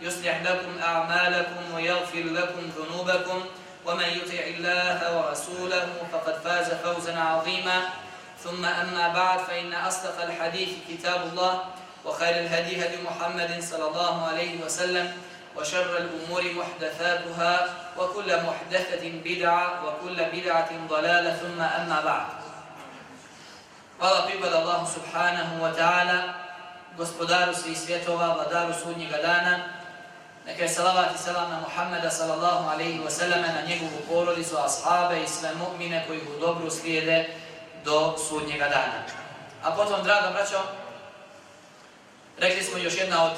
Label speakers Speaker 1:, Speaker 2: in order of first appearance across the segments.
Speaker 1: يصلح لكم أعمالكم ويغفر لكم ذنوبكم. ومن يطع الله ورسوله فقد فاز فوزا عظيما. ثم أما بعد فإن أصدق الحديث كتاب الله وخير الهدي هدي محمد صلى الله عليه وسلم وشر الأمور محدثاتها وكل محدثة بدعة وكل بدعة ضلالة. ثم أما بعد. Pripada Allahu subhanahu wa ta'ala, gospodaru svih svjetova, vladaru sudnjega dana. Neka je salavat i salam na Muhammeda sallallahu alaihi wa sallam, na njegovu porodicu, ashabe i sve mu'mine koji u dobru slijede do sudnjega dana. A potom, draga braćo, rekli smo još jedna od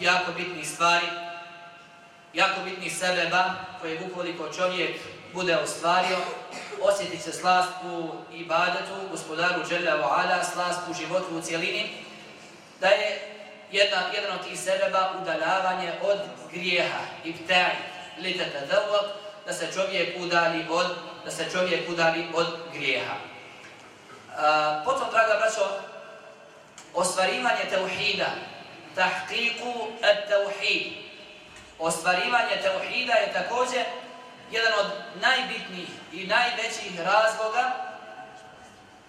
Speaker 1: jako bitnih stvari, jako bitnih sebeba koje ukoliko čovjek bude ostvario, osjetit se slast u ibadetu, gospodaru Đelja Vo'ala, slast u životu u cijelini, da je jedna, jedan od tih sebeba udaljavanje od grijeha, ibtaj, litata dhavak, da se čovjek udali od, da se čovjek udali od grijeha. A, potom, draga braćo, ostvarivanje tauhida, tahqiqu at tauhid. Ostvarivanje tauhida je također jedan od najbitnijih i najvećih razloga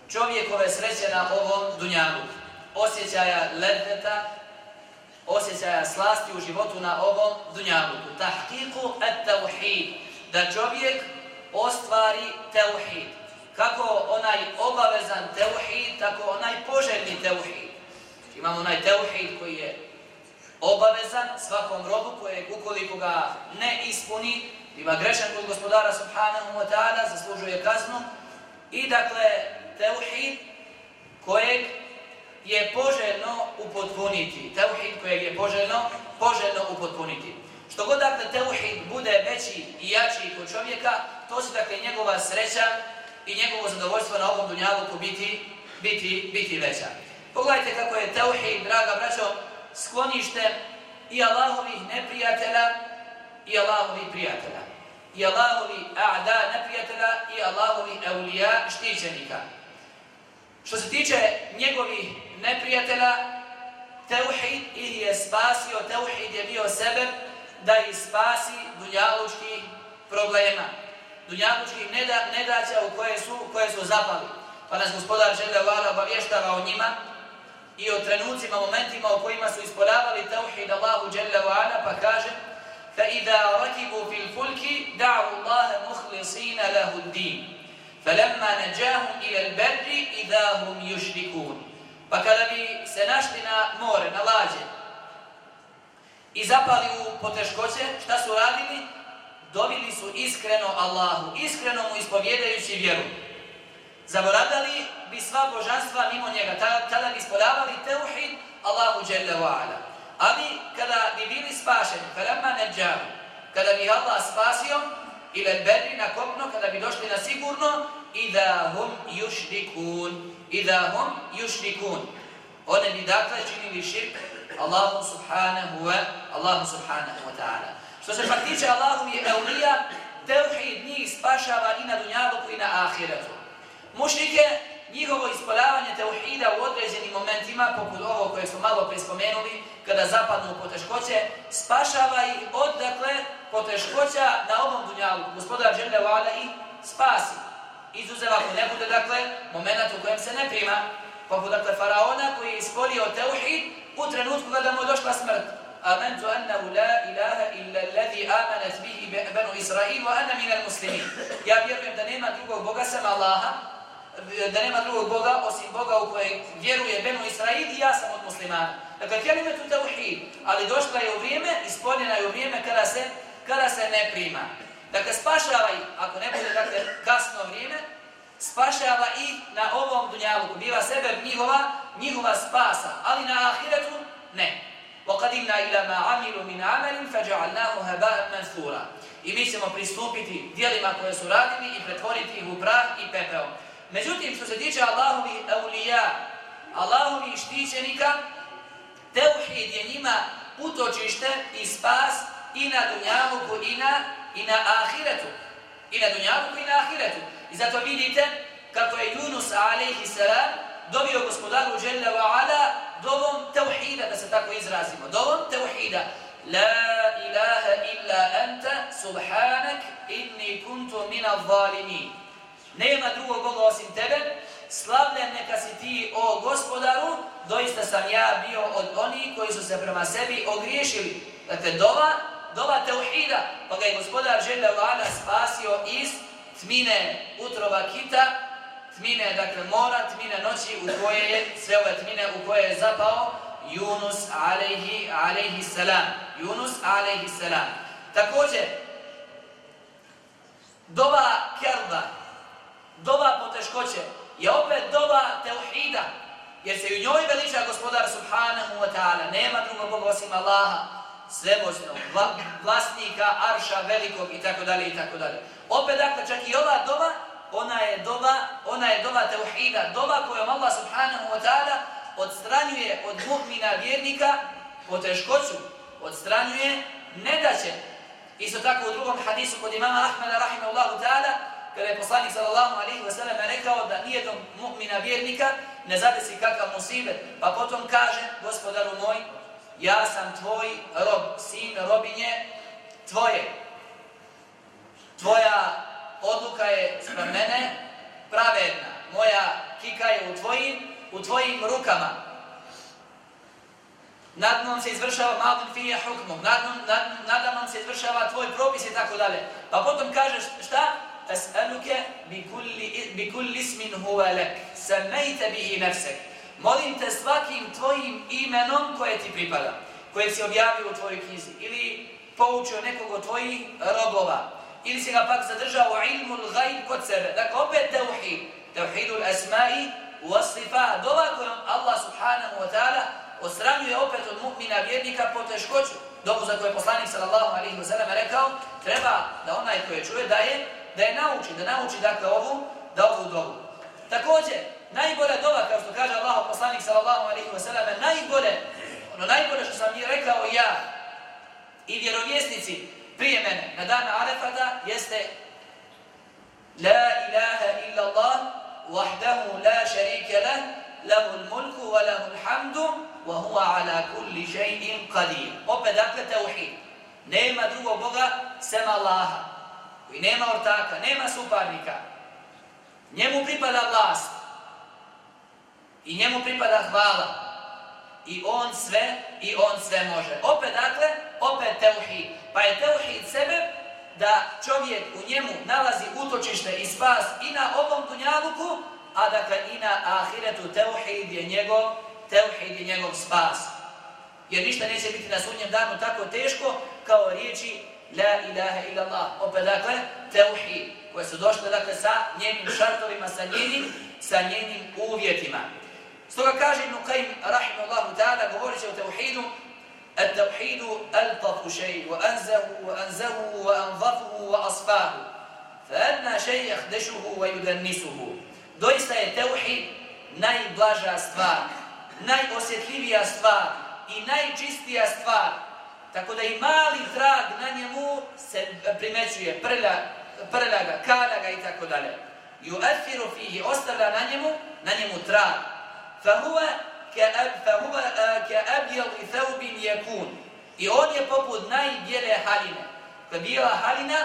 Speaker 1: čovjekove sreće na ovom dunjalu. Osjećaja ledeta, osjećaja slasti u životu na ovom dunjalu. Tahkiku et tauhid. Da čovjek ostvari tauhid. Kako onaj obavezan tauhid, tako onaj poželjni tauhid. Imamo onaj tauhid koji je obavezan svakom robu kojeg ukoliko ga ne ispuni, ima grešan kod gospodara subhanahu wa ta'ala, zaslužuje kaznu i dakle teuhid kojeg je poželjno upotpuniti. Teuhid kojeg je poželjno, poželjno upotpuniti. Što god dakle teuhid bude veći i jači kod čovjeka, to se dakle njegova sreća i njegovo zadovoljstvo na ovom dunjalu biti, biti, biti veća. Pogledajte kako je teuhid, draga braćo, sklonište i Allahovih neprijatelja i Allahovi prijatelja. I Allahovi a'da neprijatelja i Allahovi eulija štićenika. Što se tiče njegovih neprijatelja, Teuhid ih je spasio, Teuhid je bio sebe da ih spasi dunjalučkih problema. Dunjalučkih neda, nedaća u koje su, koje su zapali. Pa nas gospodar žele vala obavještava o njima i o trenucima, momentima u kojima su isporavali Teuhid Allahu Jalla wa'ala, pa kaže فإذا ركبوا في الفلك دعوا الله مخلصين له الدين فلما نجاهم إلى البر إذا هم يشركون Pa kada bi se našli na more, na lađe, i zapali u poteškoće, šta su radili? Dobili su iskreno Allahu, iskreno mu ispovjedajući vjeru. Zaboravljali bi sva božanstva mimo njega, tada bi ispodavali teuhid Allahu Jalla wa'ala. Ali kada bi bili spašeni, farama neđavu, kada bi Allah spasio, ili berri na kopno, kada bi došli na sigurno, idha hum yushrikun. idha hum yushrikun. One bi dakle činili širk Allahu subhanahu wa, Allahu subhanahu wa ta'ala. Što se pak tiče Allahu i Eulija, tevhid njih spašava i na dunjalu i na ahiretu. Mušnike, njihovo ispoljavanje tevhida u određenim momentima, poput ovo koje smo malo prespomenuli, kada zapadnu u poteškoće, spašava ih od, dakle, poteškoća na ovom dunjalu. Gospodar žele vala i spasi. Izuzev ako ne bude, dakle, moment u kojem se ne prima, poput, dakle, faraona koji je ispolio teuhid u trenutku kada mu je došla smrt. Amentu annahu la ilaha illa alladhi amanas bihi benu Israil, wa ana minal muslimin. Ja vjerujem da nema drugog Boga sem Allaha, da nema drugog Boga osim Boga u kojeg vjeruje benu Israil i ja sam od muslimana. Dakle, kelimetu tauhid, ali došla je u vrijeme, ispodnjena je u vrijeme kada se, kada se ne prima. Dakle, spašava ih, ako ne bude dakle, kasno vrijeme, spašava ih na ovom dunjaluku. Biva sebe njihova, njihova spasa, ali na ahiretu ne. وَقَدِمْنَا إِلَى مَا عَمِلُوا مِنْ عَمَلٍ فَجَعَلْنَاهُ هَبَاءً مَنْثُورًا I mi ćemo pristupiti dijelima koje su radili i pretvoriti ih u prah i pepeo. Međutim, što se tiče Allahovi eulija, Allahovi štićenika, teuhid je njima utočište i spas i na dunjavuku i na, i na ahiretu. I na dunjavu i na ahiretu. I zato vidite kako je Yunus a.s. dobio gospodaru Jalla wa Ala dovom tevhida, da se tako izrazimo. Dovom tevhida. La ilaha illa anta subhanak inni kuntu mina zalimin. Nema drugog Boga osim tebe. Slavljen neka si ti, o gospodaru, doista sam ja bio od onih koji su se prema sebi ogriješili. Dakle, dova, dova teuhida, pa ga je gospodar Žele Vana spasio iz tmine utrova kita, tmine, dakle, mora, tmine noći u koje je, sve ove tmine u koje je zapao Yunus alaihi, alaihi salam. Yunus alaihi salam. Također, doba kerda, doba poteškoće, je opet doba teuhida, jer se u njoj veliča gospodar subhanahu wa ta'ala, nema drugog Boga osim Allaha, svemoćnog, vlasnika, arša, velikog i tako dalje i tako dalje. Opet dakle, čak i ova doba, ona je doba, ona je doba teuhida, doba kojom Allah subhanahu wa ta'ala odstranjuje od mu'mina vjernika poteškoću, odstranjuje nedaće. Isto tako u drugom hadisu kod imama Ahmeda rahimahullahu ta'ala, kada je poslanik sallallahu alaihi wa sallam rekao da nijednom mu'mina vjernika ne zadesi kakav musibet, pa potom kaže, gospodaru moj, ja sam tvoj rob, sin robinje tvoje. Tvoja odluka je za mene pravedna. Moja kika je u tvojim, u tvojim rukama. Nad mnom se izvršava malin fije hukmom, nad, nad, nad mnom se izvršava tvoj propis i tako dalje. Pa potom kažeš šta? Es'aluke bi kulli, bi kulli ismin huwa lek, samejte bihi nefsek. Molim te svakim tvojim imenom koje ti pripada, koje si objavio u tvojoj knjizi, ili poučio nekog od tvojih robova, ili si ga pak zadržao ilmu l-gajb kod sebe. Dakle, opet teuhid, teuhidu l-asma'i u aslifa, dova kojom Allah subhanahu wa ta'ala osramljuje opet od mu'mina vjernika po teškoću. Dobu za koje poslanik sallallahu alaihi wa sallam rekao, treba da onaj koje čuje da je, da je nauči, da nauči dakle ovu, da ovu dobu. Također, najbolja doba, kao što kaže Allah poslanik sallallahu alaihi wa sallam, najbolje, ono najbolje što sam je rekao ja i vjerovjesnici prije mene na dana Arefata jeste La ilaha illa Allah wahdahu la šarike lah lahu l-mulku wa lahu l-hamdu wa huwa ala kulli shay'in qadir. Opet dakle tauhid. Nema drugog Boga sem Allaha. I nema ortaka, nema suparnika. Njemu pripada vlast. I njemu pripada hvala. I on sve, i on sve može. Opet dakle, opet teuhid. Pa je teuhid sebe da čovjek u njemu nalazi utočište i spas i na ovom dunjaluku, a dakle i na ahiretu teuhid je njegov, teuhid je njegov spas. Jer ništa neće biti na sudnjem danu tako teško kao riječi La ilaha illallah. Opet dakle, teuhid, koje su došle dakle sa njenim šartovima, sa njenim, sa njenim uvjetima. Stoga kaže Ibn Qaym, rahimahullahu ta'ala, govorit će o teuhidu, التوحيد ألطف شيء وأنزه وأنزه وأنظفه وأصفاه فأدنى شيء يخدشه ويدنسه doista je teuhid najblaža stvar, najosjetljivija stvar i najčistija stvar. Tako da i mali trag na njemu se primećuje, prlja, prlja ga, kada ga i tako dalje. Yu'athiru fihi, ostavlja na njemu, na njemu trag. Fahuva فهو كأبيض ثوب يكون I on je poput najbjele haline. Kad bijela halina,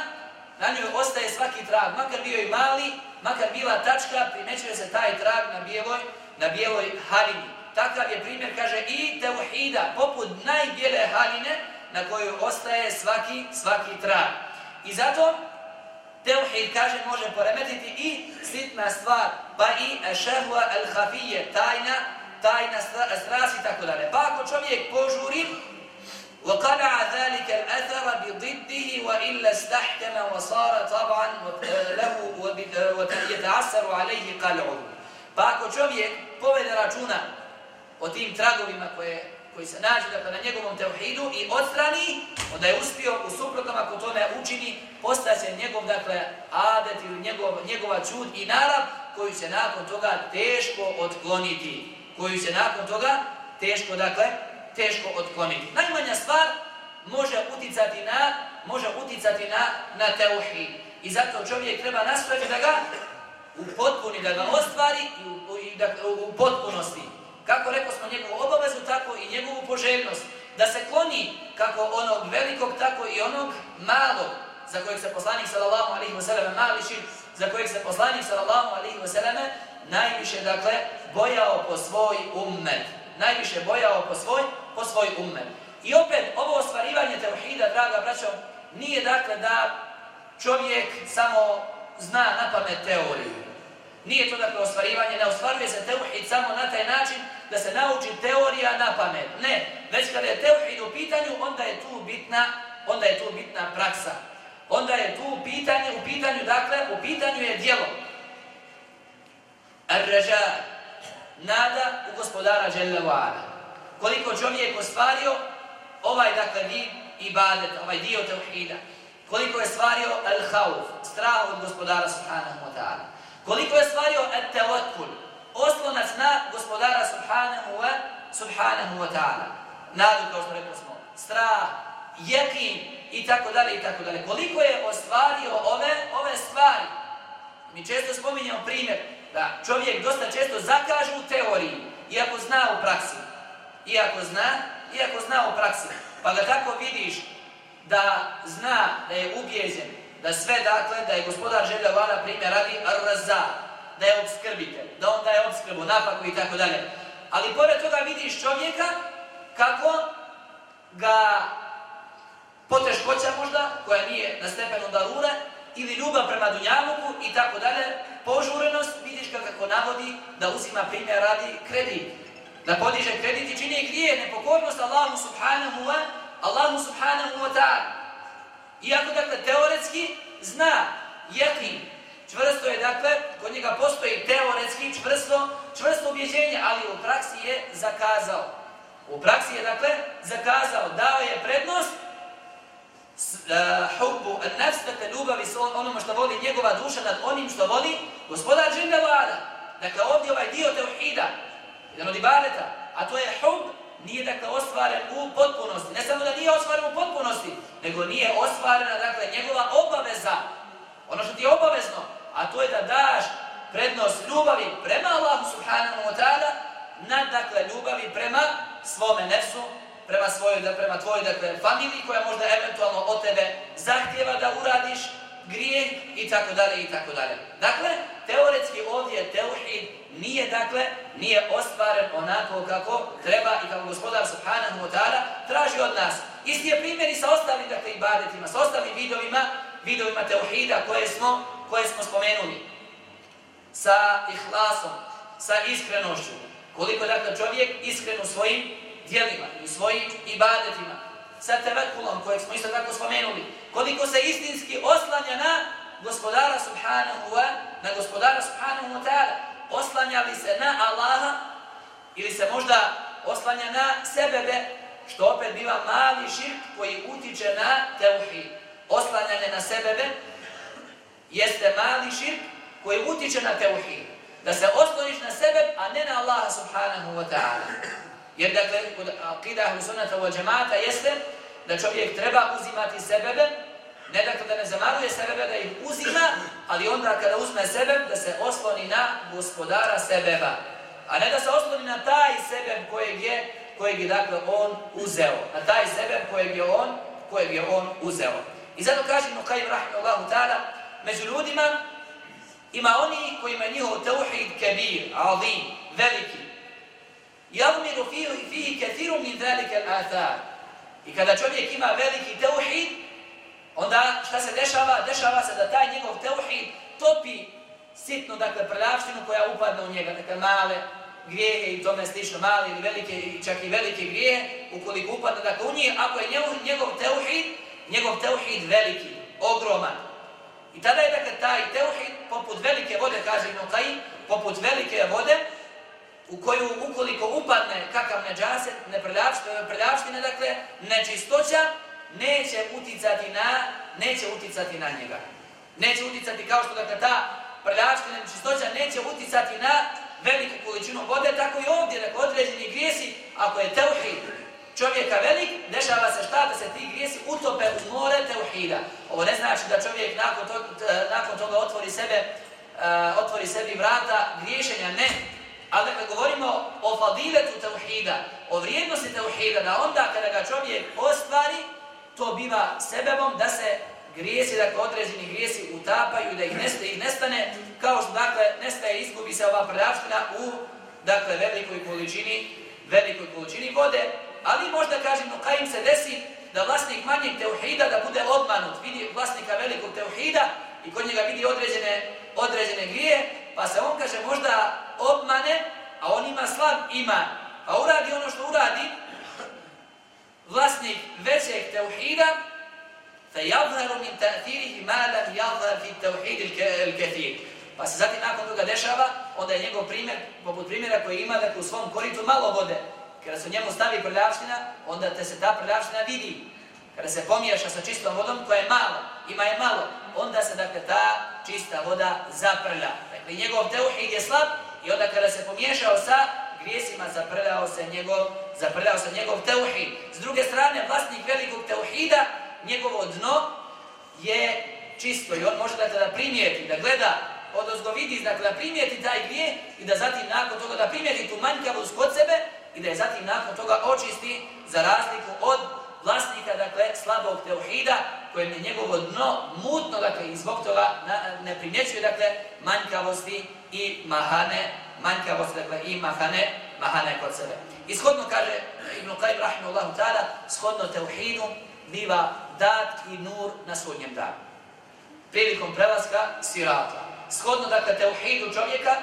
Speaker 1: na njoj ostaje svaki trag, makar bio i mali, makar bila tačka, primećuje se taj trag na bijeloj, na bijeloj halini. Takav je primjer, kaže, i teuhida, poput najbjele haline, na kojoj ostaje svaki, svaki trag. I zato Teuhid, kaže, može poremetiti i sitna stvar, pa i šehva el-hafije, tajna, tajna strast i tako dalje. Pa ako čovjek požuri, وقلع ذلك الأثر بضده وإلا استحكم وصار طبعا له ويتعسر عليه قلعه Pa ako čovjek povede računa o tim tragovima koje, koji se nađe dakle, na njegovom teuhidu i odstrani, onda je uspio u suprotnom ako to ne učini, postaće njegov dakle, adet ili njegov, njegova čud i narav koju će nakon toga teško otkloniti. Koju će nakon toga teško, dakle, teško otkloniti. Najmanja stvar može uticati na, može uticati na, na teuhid. I zato čovjek treba nastaviti da ga u da ga ostvari i u, i dakle, da, u potpunosti. Kako rekao smo njegovu obavezu, tako i njegovu poželjnost. Da se kloni kako onog velikog, tako i onog malog, za kojeg se poslanik sallallahu alaihi wasallam mališi, za kojeg se poslanik sallallahu alaihi wasallam najviše, dakle, bojao po svoj ummet. Najviše bojao po svoj, po svoj ummet. I opet, ovo ostvarivanje tevhida, draga braćo, nije dakle da čovjek samo zna na pamet teoriju. Nije to dakle ostvarivanje, ne ostvaruje se teuhid samo na taj način da se nauči teorija na pamet. Ne, već kada je teuhid u pitanju, onda je tu bitna, onda je tu bitna praksa. Onda je tu pitanje, u pitanju, dakle, u pitanju je djelo. Ar-reža, nada u gospodara Đelevara. Koliko čovjek ostvario ovaj, dakle, vid ibadet, ovaj dio teuhida. Koliko je stvario al-hauf, strah od gospodara subhanahu wa ta'ala. Koliko je stvario al-tawakkul, oslonac na gospodara subhanahu wa, subhanahu wa ta'ala. Nadu, kao što rekli smo, strah, jekin i tako dalje i tako dalje. Koliko je ostvario ove, ove stvari. Mi često spominjamo primjer da čovjek dosta često zakaže u teoriji, iako zna u praksi. Iako zna, iako zna u praksi. Pa ga tako vidiš da zna da je ubijeđen, da sve dakle, da je gospodar želja vada primjer radi arraza, da je obskrbitelj, da on daje obskrbu, napaku i tako dalje. Ali pored toga vidiš čovjeka kako ga poteškoća možda, koja nije na stepenu darure, ili ljubav prema dunjavuku i tako dalje, požurenost, vidiš kako navodi da uzima primjer radi kredit. Da podiže kredit i čini grije, nepokornost Allahu subhanahu wa Allahu subhanahu wa ta'ala. Iako, dakle, teoretski zna, jekin, čvrsto je, dakle, kod njega postoji teoretski čvrsto, čvrsto ubjeđenje, ali u praksi je zakazao. U praksi je, dakle, zakazao, dao je prednost uh, hubbu, nefs, dakle, ljubavi s onome što voli njegova duša nad onim što voli gospodar džinda vlada. Dakle, ovdje ovaj dio teuhida, jedan od ibadeta, a to je hub, nije dakle ostvaren u potpunosti. Ne samo da nije ostvaren u potpunosti, nego nije ostvarena dakle njegova obaveza. Ono što ti je obavezno, a to je da daš prednost ljubavi prema Allahu subhanahu wa ta'ala nad dakle ljubavi prema svome nefsu, prema svojoj, da prema tvojoj dakle familiji koja možda eventualno od tebe zahtjeva da uradiš grijeh i tako dalje i tako dalje. Dakle, teoretski ovdje teuhid nije dakle nije ostvaren onako kako treba i kako gospodar subhanahu wa ta'ala traži od nas. Isti je primjer i sa ostalim dakle ibadetima, sa ostalim vidovima, vidovima teuhida koje smo koje smo spomenuli. Sa ihlasom, sa iskrenošću. Koliko dakle čovjek iskren u svojim djelima, u svojim ibadetima, sa tevekulom kojeg smo isto tako spomenuli, koliko se istinski oslanja na gospodara subhanahu wa na gospodara subhanahu wa ta'ala, oslanja li se na Allaha ili se možda oslanja na sebebe, što opet biva mali širk koji utiče na teuhid. Oslanjanje na sebebe jeste mali širk koji utiče na teuhid. Da se osloniš na sebe, a ne na Allaha subhanahu wa ta'ala. Jer dakle, kod akida ahlu u džemata jeste da čovjek treba uzimati sebebe, ne dakle da ne zamaruje sebebe, da ih uzima, ali onda kada uzme sebe, da se osloni na gospodara sebeba. A ne da se osloni na taj sebeb kojeg je, kojeg je dakle on uzeo. Na taj sebeb kojeg je on, kojeg je on uzeo. I zato kaže Nukajim Rahimullahu ta'ala, među ljudima ima oni koji ima njihov tauhid kebir, azim, veliki. Javmiru fihi, fihi kathiru min velike al-athar. I kada čovjek ima veliki tauhid, onda šta se dešava? Dešava se da taj njegov teuhid topi sitnu, dakle, prljavštinu koja upadne u njega, dakle, male grijehe i tome slično, male ili velike, čak i velike grijehe, ukoliko upadne, dakle, u njih, ako je njegov, njegov teuhid, njegov teuhid veliki, ogroman. I tada je, dakle, taj teuhid, poput velike vode, kaže Ibn Qaim, poput velike vode, u koju ukoliko upadne kakav neđaset, neprljavštine, dakle, nečistoća, neće uticati na, neće uticati na njega. Neće uticati kao što dakle ta prljavština nečistoća neće uticati na veliku količinu vode, tako i ovdje, dakle, određeni grijesi, ako je teuhid čovjeka velik, dešava se šta da se ti grijesi utope u more teuhida. Ovo ne znači da čovjek nakon, to, e, nakon toga otvori sebe, uh, otvori sebi vrata griješenja, ne. Ali dakle, govorimo o fadiletu teuhida, o vrijednosti teuhida, da onda kada ga čovjek ostvari, to biva sebebom da se grijesi, dakle, određeni grijesi utapaju, da ih nestaje, ih nestane, kao što, dakle, nestaje i izgubi se ova prljavština u, dakle, velikoj količini, velikoj količini vode, ali možda, kažem, no, kaj im se desi da vlasnik manjeg teuhida da bude obmanut, vidi vlasnika velikog teuhida i kod njega vidi određene, određene grije, pa se on kaže možda obmane, a on ima slab iman. Pa uradi ono što uradi, vlasnik većeg teuhida, فَيَظْهَرُ مِنْ تَأْثِيرِهِ مَا لَمْ يَظْهَرْ فِي التَّوْحِيدِ الْكَثِيرِ Pa se zatim nakon toga dešava, onda je njegov primjer, poput primjera koji ima dakle, u svom koritu malo vode. Kada se u njemu stavi prljavština, onda te se ta prljavština vidi. Kada se pomiješa sa čistom vodom koja je malo, ima je malo, onda se dakle ta čista voda zaprlja. Dakle, njegov teuhid je slab i onda kada se pomiješao sa grijesima, zaprljao se njegov, zaprljao se njegov teuhid. S druge strane, vlasnik velikog teuhida, njegovo dno je čisto i on može dakle, da primijeti, da gleda, odozgo vidi, dakle, da primijeti taj grije i da zatim nakon toga da primijeti tu manjkavost kod sebe i da je zatim nakon toga očisti za razliku od vlasnika, dakle, slabog teuhida, kojem je njegovo dno mutno, dakle, i zbog toga ne primjećuje, dakle, manjkavosti i mahane, manjkavosti, dakle, i mahane, mahane kod sebe. Ishodno, kaže Ibn Qajim, rahimahullahu ta'ala, shodno teuhidu, biva dat i nur na sudnjem danu. Prilikom prelaska sirata. Shodno dakle teuhidu čovjeka,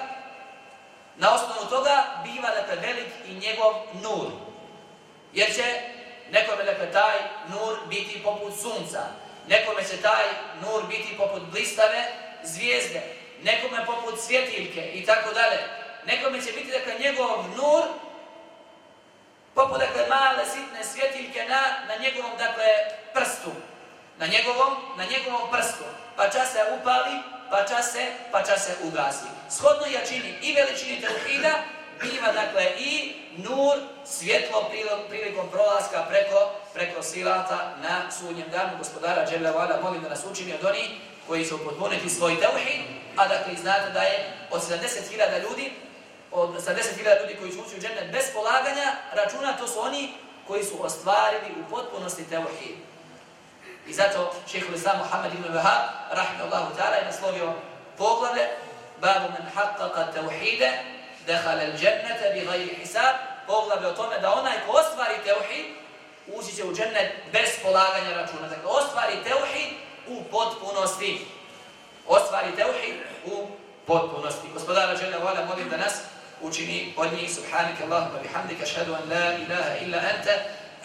Speaker 1: na osnovu toga biva dakle velik i njegov nur. Jer će nekome dakle taj nur biti poput sunca, nekome će taj nur biti poput blistave zvijezde, nekome poput svjetiljke i tako dalje. Nekome će biti dakle njegov nur poput dakle male sitne svjetiljke na, na njegovom dakle prstu. Na njegovom, na njegovom prstu. Pa čas se upali, pa čas se, pa čas se ugasi. Shodno jačini i veličini teuhida biva dakle i nur, svjetlo prilikom prolaska preko, preko silata na sudnjem danu gospodara Đerlevada. Molim da nas učini od onih koji će upotpuniti svoj teuhid, a dakle znate da je od 70.000 ljudi od sa 10.000 ljudi koji su ući u džennet bez polaganja računa, to su oni koji su ostvarili u potpunosti tevahid. I zato šehhul islam Muhammad ibn Wahab, rahimahullahu ta'ala, je naslovio poglade babu men haqqaqa tevahide dehala il džennete bi gajri hisab, poglade o tome da onaj ko ostvari tevahid ući će u džennet bez polaganja računa. Dakle, ostvari tevahid u potpunosti. Ostvari tevahid u potpunosti. Gospodara Đele Vala, molim da nas učini od njih subhanike Allahumma bihamdika ashhadu an la ilaha illa anta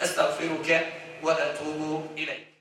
Speaker 1: astaghfiruka wa atubu ilayk